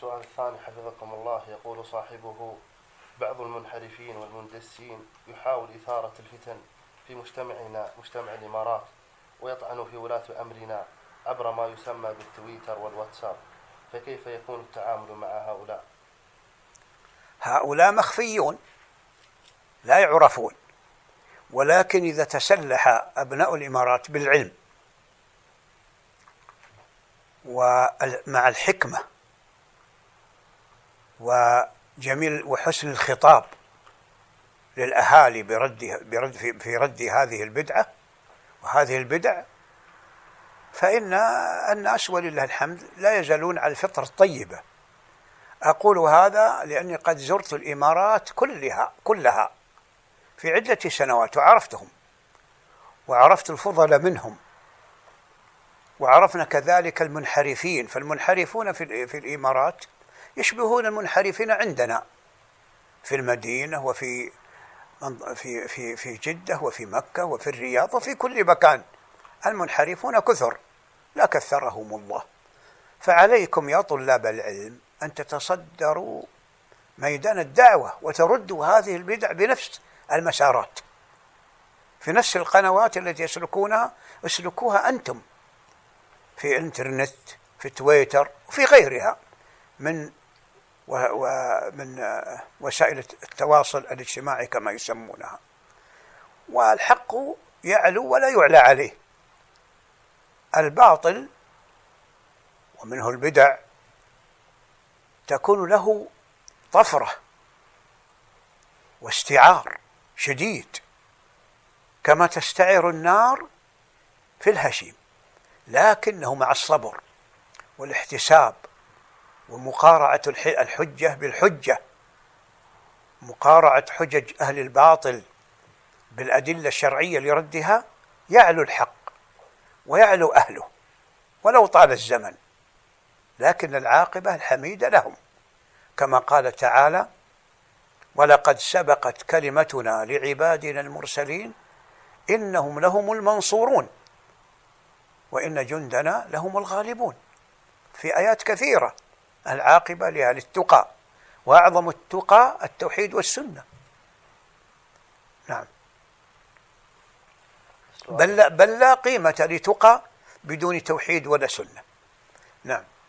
السؤال الثاني حفظكم الله يقول صاحبه بعض المنحرفين والمندسين يحاول إثارة الفتن في مجتمعنا مجتمع الإمارات ويطعن في ولاة أمرنا عبر ما يسمى بالتويتر والواتساب. فكيف يكون التعامل مع هؤلاء؟ هؤلاء مخفيون لا يعرفون ولكن إذا تسلح أبناء الإمارات بالعلم ومع الحكمة وجميل وحسن الخطاب للأهالي برد برد في, في رد هذه البدعة وهذه البدع. فإن الناس ولله الحمد لا يزالون على الفطرة الطيبة. أقول هذا لأني قد زرت الإمارات كلها كلها في عدة سنوات وعرفتهم وعرفت الفضل منهم وعرفنا كذلك المنحرفين. فالمنحرفون في الإمارات يشبهون المنحرفين عندنا في المدينة وفي في في في جدة وفي مكة وفي الرياض وفي كل مكان. المنحرفون كثر لا كثرهم الله. فعليكم يا طلاب العلم أن تتصدروا ميدان الدعوة وتردوا هذه البدع بنفس المسارات. في نفس القنوات التي يسلكونها اسلكوها أنتم. في الانترنت في تويتر وفي غيرها. من ومن وسائل التواصل الاجتماعي كما يسمونها. والحق يعلو ولا يعلى عليه. الباطل ومنه البدع تكون له طفرة واستعار شديد كما تستعر النار في الهشيم لكنه مع الصبر والاحتساب ومقارعة الحجة بالحجة مقارعة حجج أهل الباطل بالأدلة الشرعية لردها يعلو الحق ويعلو أهله ولو طال الزمن لكن العاقبة الحميدة لهم. كما قال تعالى ولقد سبقت كلمتنا لعبادنا المرسلين إنهم لهم المنصورون وإن جندنا لهم الغالبون. في آيات كثيرة العاقبة لأهل التقى وأعظم التقى التوحيد والسنة. نعم. بل لا, بل لا قيمة لتقى بدون توحيد ولا سنة. نعم.